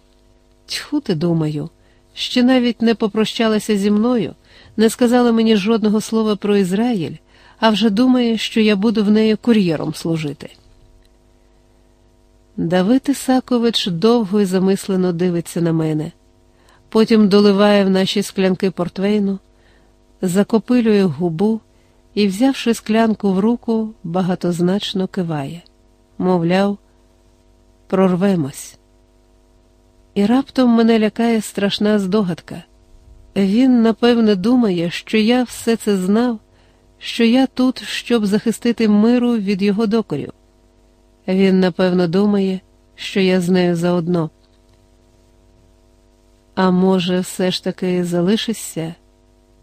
Тьху ти, думаю, ще навіть не попрощалася зі мною, не сказала мені жодного слова про Ізраїль, а вже думає, що я буду в неї кур'єром служити. Давид Ісакович довго і замислено дивиться на мене, потім доливає в наші склянки портвейну, закопилює губу і, взявши склянку в руку, багатозначно киває, мовляв, прорвемось. І раптом мене лякає страшна здогадка. Він, напевне, думає, що я все це знав, що я тут, щоб захистити миру від його докорів. Він, напевно, думає, що я з нею заодно. А може, все ж таки залишишся?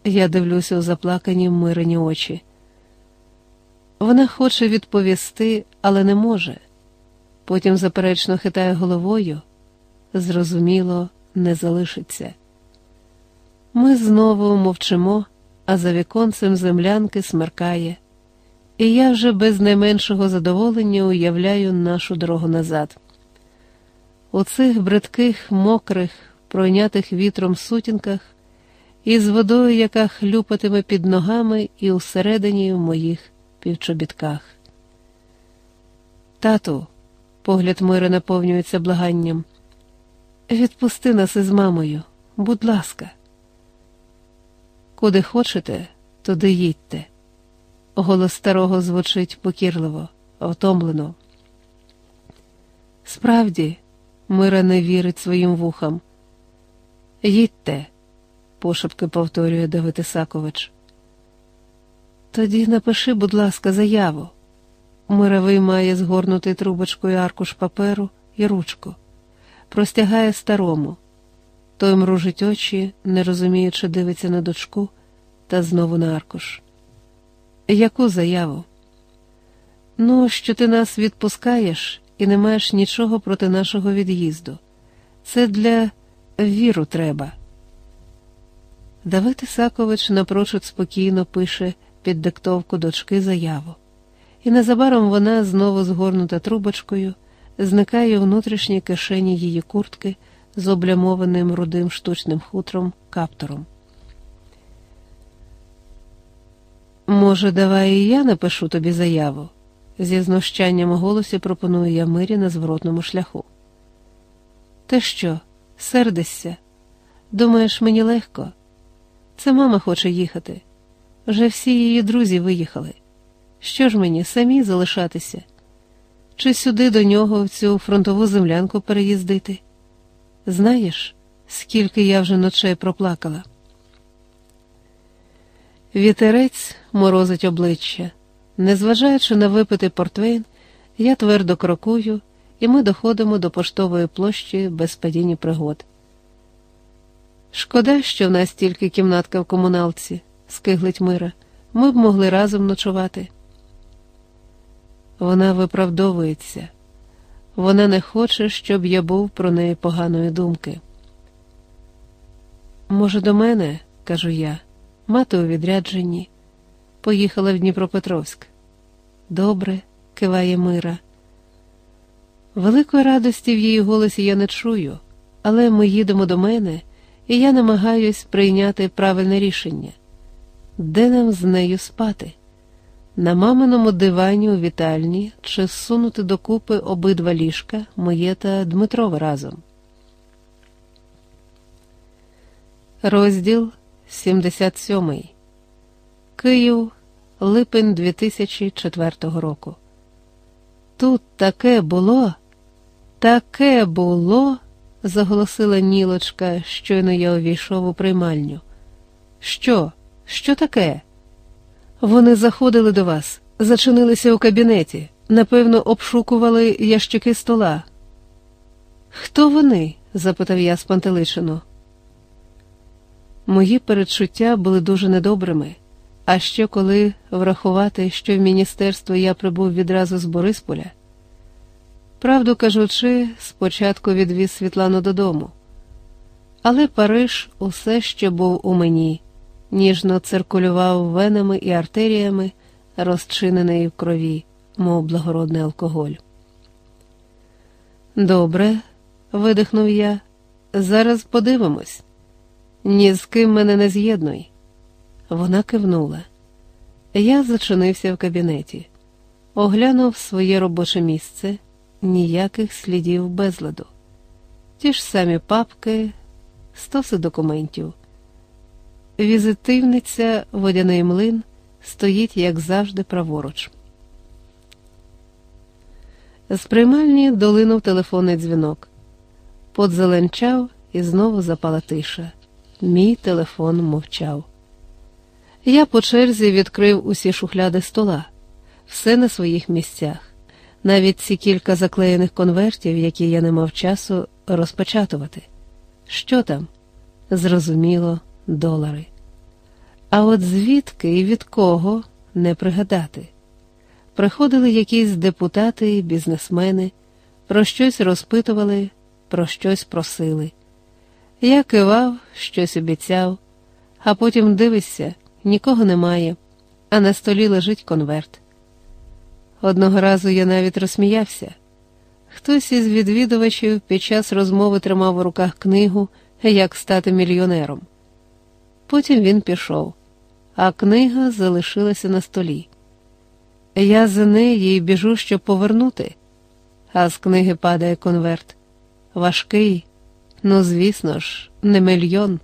Я дивлюся у заплакані мирені очі. Вона хоче відповісти, але не може. Потім заперечно хитає головою. Зрозуміло, не залишиться. Ми знову мовчимо, а за віконцем землянки смеркає і я вже без найменшого задоволення уявляю нашу дорогу назад. У цих бридких, мокрих, пройнятих вітром сутінках, із водою, яка хлюпатиме під ногами і усередині в моїх півчобітках. Тату, погляд Мири наповнюється благанням. Відпусти нас із мамою, будь ласка. Куди хочете, туди їдьте. Голос старого звучить покірливо, втомлено. Справді, Мира не вірить своїм вухам. Їдьте, пошепки повторює Давид Ісакович. Тоді напиши, будь ласка, заяву. Мира виймає згорнутий трубочкою аркуш паперу і ручку, простягає старому. Той мружить очі, не розуміючи, дивиться на дочку та знову на аркуш. Яку заяву? Ну, що ти нас відпускаєш і не маєш нічого проти нашого від'їзду. Це для віру треба. Давид Ісакович напрочуд спокійно пише під диктовку дочки заяву, і незабаром вона, знову згорнута трубочкою, зникає у внутрішній кишені її куртки з облямованим рудим штучним хутром каптором. Може, давай і я напишу тобі заяву, зі знущанням у голосі пропоную я мирі на зворотному шляху. Ти що, сердишся? Думаєш, мені легко? Це мама хоче їхати. Вже всі її друзі виїхали. Що ж мені, самі залишатися? Чи сюди до нього в цю фронтову землянку переїздити? Знаєш, скільки я вже ночей проплакала? Вітерець морозить обличчя. Незважаючи на випитий портвейн, я твердо крокую, і ми доходимо до поштової площі без падіння пригод. Шкода, що в нас тільки кімнатка в комуналці, скиглить Мира. Ми б могли разом ночувати. Вона виправдовується, вона не хоче, щоб я був про неї поганої думки. Може, до мене, кажу я, мати у відрядженні, поїхала в Дніпропетровськ. Добре, киває Мира. Великої радості в її голосі я не чую, але ми їдемо до мене, і я намагаюсь прийняти правильне рішення. Де нам з нею спати? На маминому дивані у вітальні чи зсунути докупи обидва ліжка моє та Дмитрове разом. Розділ 77 Київ, липень 2004 року. Тут таке було, таке було, заголосила Нілочка, щойно я увійшов у приймальню. Що? Що таке? Вони заходили до вас, зачинилися у кабінеті, напевно, обшукували ящики стола. Хто вони? запитав я спантеличено. Мої передчуття були дуже недобрими, а ще коли врахувати, що в міністерство я прибув відразу з Борисполя. Правду кажучи, спочатку відвіз Світлану додому, але Париж усе ще був у мені ніжно циркулював венами і артеріями, розчинений в крові, мов благородний алкоголь. Добре, видихнув я, зараз подивимось. Ні з ким мене не з'єднуй. Вона кивнула. Я зачинився в кабінеті, оглянув своє робоче місце, ніяких слідів безладу. Ті ж самі папки, стоси документів. Візитивниця водяний млин стоїть, як завжди, праворуч. З приймальні долинув телефонний дзвінок. Подзеленчав і знову запала тиша. Мій телефон мовчав. Я по черзі відкрив усі шухляди стола, все на своїх місцях, навіть ці кілька заклеєних конвертів, які я не мав часу розпечатувати. Що там? Зрозуміло, долари. А от звідки і від кого не пригадати. Приходили якісь депутати і бізнесмени, про щось розпитували, про щось просили. Я кивав, щось обіцяв, а потім дивишся, нікого немає, а на столі лежить конверт. Одного разу я навіть розсміявся. Хтось із відвідувачів під час розмови тримав у руках книгу, як стати мільйонером. Потім він пішов а книга залишилася на столі. Я за неї біжу, щоб повернути, а з книги падає конверт. Важкий, ну, звісно ж, не мільйон.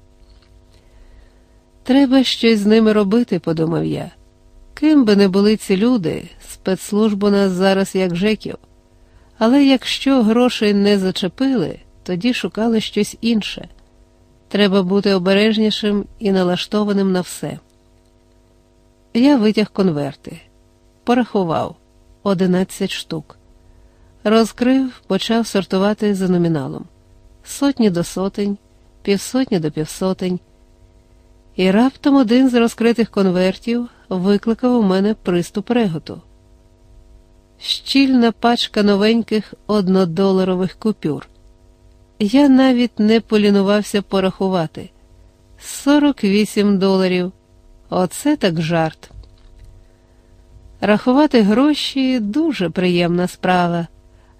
Треба щось з ними робити, подумав я. Ким би не були ці люди, спецслужб у нас зараз як жеків. Але якщо грошей не зачепили, тоді шукали щось інше. Треба бути обережнішим і налаштованим на все. Я витяг конверти, порахував одинадцять штук. Розкрив, почав сортувати за номіналом сотні до сотень, півсотні до півсотень. І раптом один з розкритих конвертів викликав у мене приступ реготу. щільна пачка новеньких однодоларових купюр. Я навіть не полінувався порахувати 48 доларів. Оце так жарт. Рахувати гроші дуже приємна справа,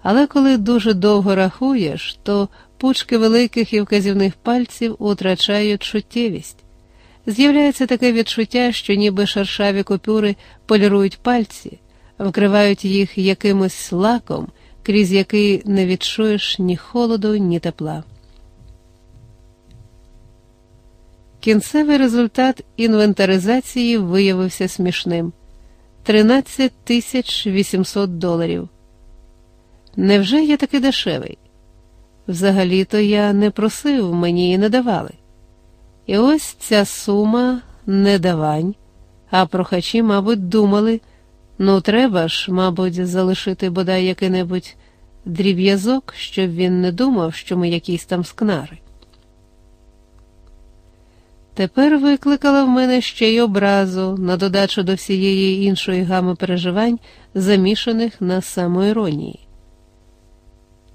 але коли дуже довго рахуєш, то пучки великих і вказівних пальців утрачають чуттєвість. З'являється таке відчуття, що ніби шершаві купюри полірують пальці, вкривають їх якимось лаком, крізь який не відчуєш ні холоду, ні тепла. Кінцевий результат інвентаризації виявився смішним 13 тисяч 800 доларів. Невже я такий дешевий? Взагалі-то я не просив, мені і не давали. І ось ця сума не давань, а прохачі, мабуть, думали ну, треба ж, мабуть, залишити бодай який-небудь дріб'язок, щоб він не думав, що ми якісь там скнари. Тепер викликала в мене ще й образу на додачу до всієї іншої гами переживань, замішаних на самоіронії.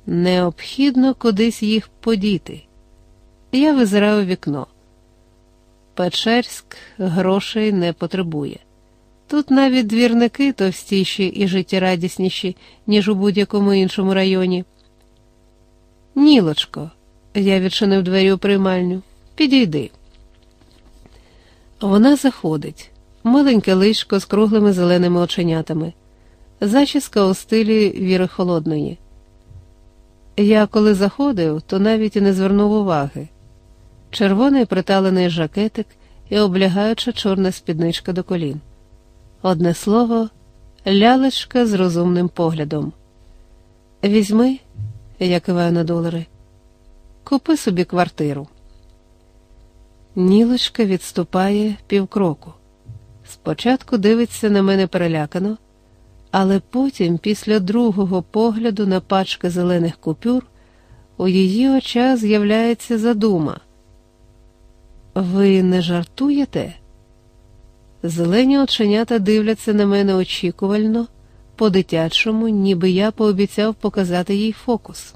Необхідно кудись їх подіти. Я визираю вікно. Печерськ грошей не потребує. Тут навіть двірники товстіші і життєрадісніші, ніж у будь-якому іншому районі. Нілочко, я відчинив двері у приймальню, підійди. Вона заходить, миленьке личко з круглими зеленими оченятами, зачіска у стилі віри холодної. Я коли заходив, то навіть і не звернув уваги. Червоний приталений жакетик і облягаюча чорна спідничка до колін. Одне слово, лялечка з розумним поглядом. Візьми, я киваю на долари, купи собі квартиру. Нілочка відступає півкроку. Спочатку дивиться на мене перелякано, але потім, після другого погляду на пачки зелених купюр, у її очах з'являється задума. Ви не жартуєте? Зелені оченята дивляться на мене очікувально, по-дитячому, ніби я пообіцяв показати їй фокус.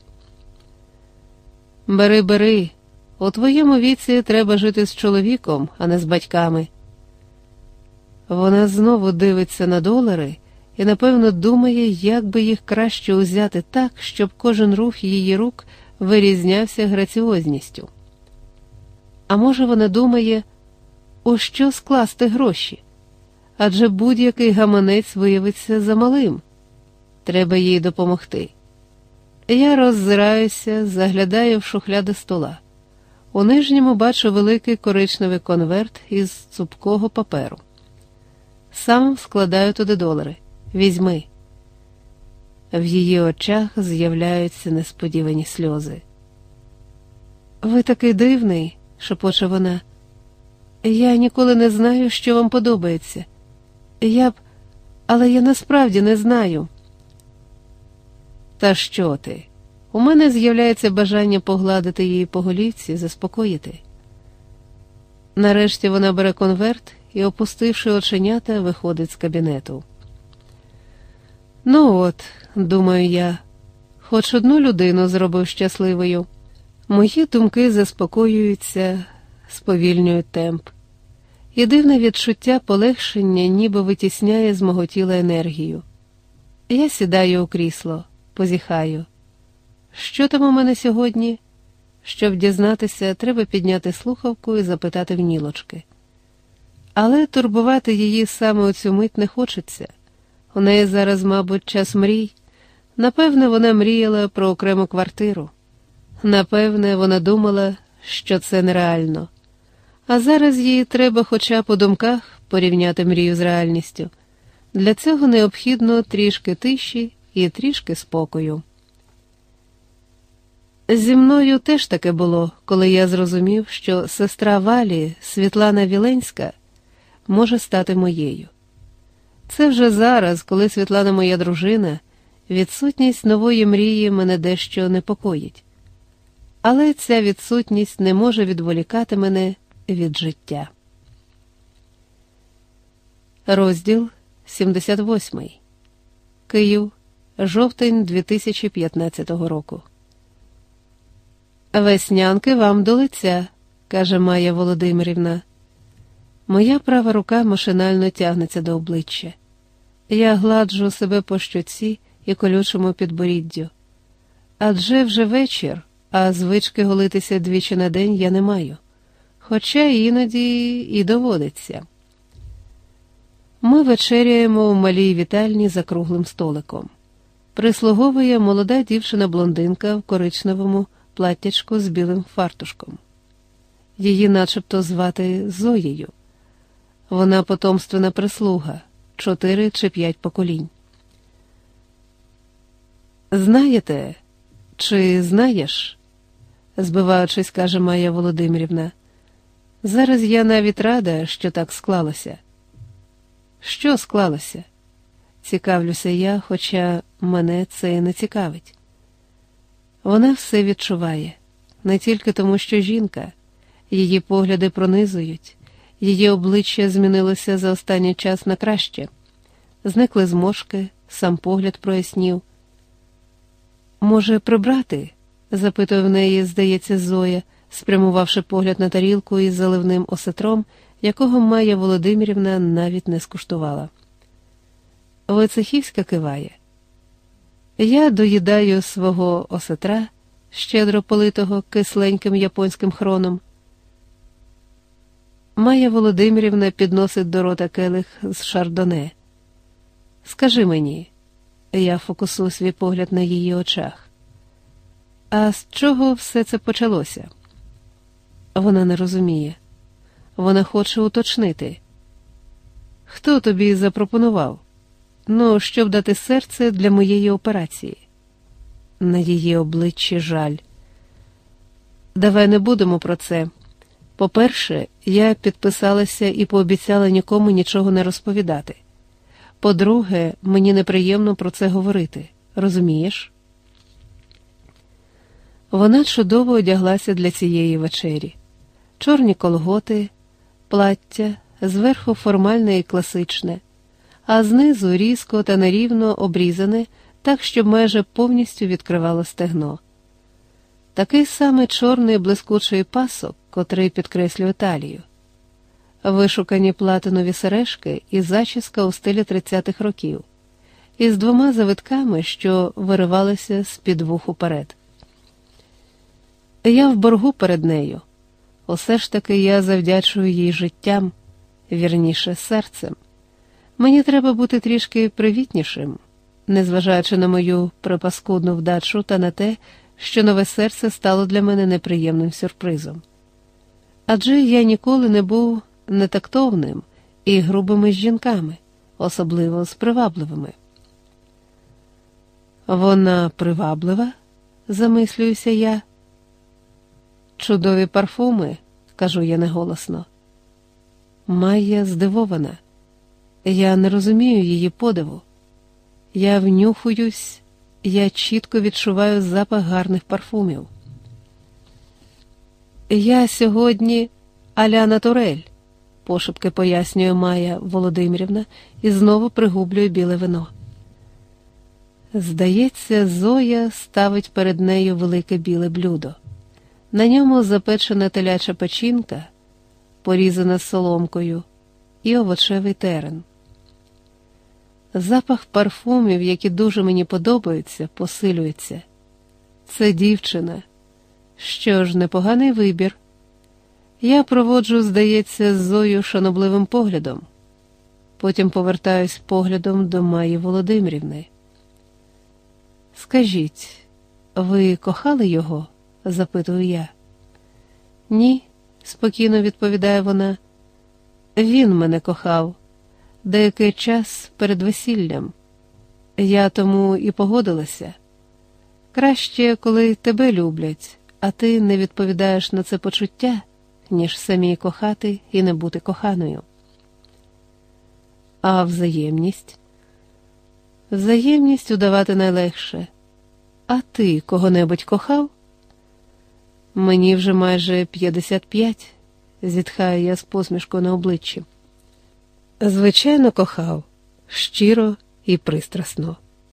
Бери, бери, у твоєму віці треба жити з чоловіком, а не з батьками. Вона знову дивиться на долари і, напевно, думає, як би їх краще узяти так, щоб кожен рух її рук вирізнявся граціозністю. А може, вона думає, у що скласти гроші? Адже будь-який гаманець виявиться замалим. Треба їй допомогти. Я роззираюся, заглядаю в шухляди стола. У нижньому бачу великий коричневий конверт із цупкого паперу. Сам складаю туди долари. Візьми. В її очах з'являються несподівані сльози. Ви такий дивний, шепоче вона. Я ніколи не знаю, що вам подобається. Я б, але я насправді не знаю. Та що ти? У мене з'являється бажання погладити її по голівці, заспокоїти. Нарешті вона бере конверт і, опустивши оченята, виходить з кабінету. Ну от, думаю я, хоч одну людину зробив щасливою. Мої думки заспокоюються, сповільнюють темп, і дивне відчуття полегшення ніби витісняє з мого тіла енергію. Я сідаю у крісло, позіхаю. Що там у мене сьогодні? Щоб дізнатися, треба підняти слухавку і запитати в нілочки. Але турбувати її саме у цю мить не хочеться. У неї зараз, мабуть, час мрій. Напевне, вона мріяла про окрему квартиру. Напевне, вона думала, що це нереально. А зараз їй треба, хоча по думках, порівняти мрію з реальністю. Для цього необхідно трішки тиші і трішки спокою. Зі мною теж таке було, коли я зрозумів, що сестра Валі, Світлана Віленська, може стати моєю. Це вже зараз, коли Світлана моя дружина, відсутність нової мрії мене дещо непокоїть. Але ця відсутність не може відволікати мене від життя. Розділ 78 Київ жовтень 2015 року. Веснянки вам до лиця, каже Майя Володимирівна. Моя права рука машинально тягнеться до обличчя. Я гладжу себе по щоці і колючому підборіддю. Адже вже вечір, а звички голитися двічі на день я не маю, хоча іноді і доводиться. Ми вечеряємо в малій вітальні за круглим столиком. Прислуговує молода дівчина-блондинка в коричневому платтячку з білим фартушком. Її начебто звати Зоєю. Вона потомственна прислуга, чотири чи п'ять поколінь. Знаєте, чи знаєш? збиваючись, каже Майя Володимирівна. Зараз я навіть рада, що так склалося. Що склалося? Цікавлюся я, хоча мене це і не цікавить. Вона все відчуває, не тільки тому, що жінка, її погляди пронизують, її обличчя змінилося за останній час на краще, зникли зморшки, сам погляд прояснів. Може, прибрати? запитує в неї, здається, Зоя, спрямувавши погляд на тарілку із заливним осетром, якого Майя Володимирівна навіть не скуштувала. Войцехівська киває. Я доїдаю свого осетра, щедро политого кисленьким японським хроном. Майя Володимирівна підносить до рота келих з шардоне. Скажи мені, я фокусую свій погляд на її очах. А з чого все це почалося? Вона не розуміє. Вона хоче уточнити. Хто тобі запропонував? Ну, щоб дати серце для моєї операції. На її обличчі жаль. Давай не будемо про це. По-перше, я підписалася і пообіцяла нікому нічого не розповідати. По-друге, мені неприємно про це говорити, розумієш? Вона чудово одяглася для цієї вечері: чорні колготи, плаття, зверху формальне і класичне а знизу різко та нерівно обрізане, так, щоб майже повністю відкривало стегно. Такий самий чорний блискучий пасок, котрий підкреслює талію, вишукані платинові сережки і зачіска у стилі 30-х років, із двома завитками, що виривалися з під вух уперед. Я в боргу перед нею. Усе ж таки я завдячую їй життям, вірніше серцем. Мені треба бути трішки привітнішим, незважаючи на мою припаскудну вдачу та на те, що нове серце стало для мене неприємним сюрпризом. Адже я ніколи не був нетактовним і грубими з жінками, особливо з привабливими. Вона приваблива, замислююся я. Чудові парфуми, кажу я неголосно. Майя здивована. Я не розумію її подиву. Я внюхуюсь, я чітко відчуваю запах гарних парфумів. Я сьогодні Аляна Турель, пошепки пояснює Майя Володимирівна і знову пригублює біле вино. Здається, Зоя ставить перед нею велике біле блюдо. На ньому запечена теляча печінка, порізана соломкою, і овочевий терен. Запах парфумів, які дуже мені подобаються, посилюється. Це дівчина. Що ж, непоганий вибір. Я проводжу, здається, з Зою шанобливим поглядом. Потім повертаюсь поглядом до Маї Володимирівни. Скажіть, ви кохали його? Запитую я. Ні, спокійно відповідає вона. Він мене кохав деякий час перед весіллям. Я тому і погодилася. Краще, коли тебе люблять, а ти не відповідаєш на це почуття, ніж самі кохати і не бути коханою. А взаємність? Взаємність удавати найлегше. А ти кого-небудь кохав? Мені вже майже 55, зітхаю я з посмішкою на обличчі. Звичайно, кохав щиро і пристрасно.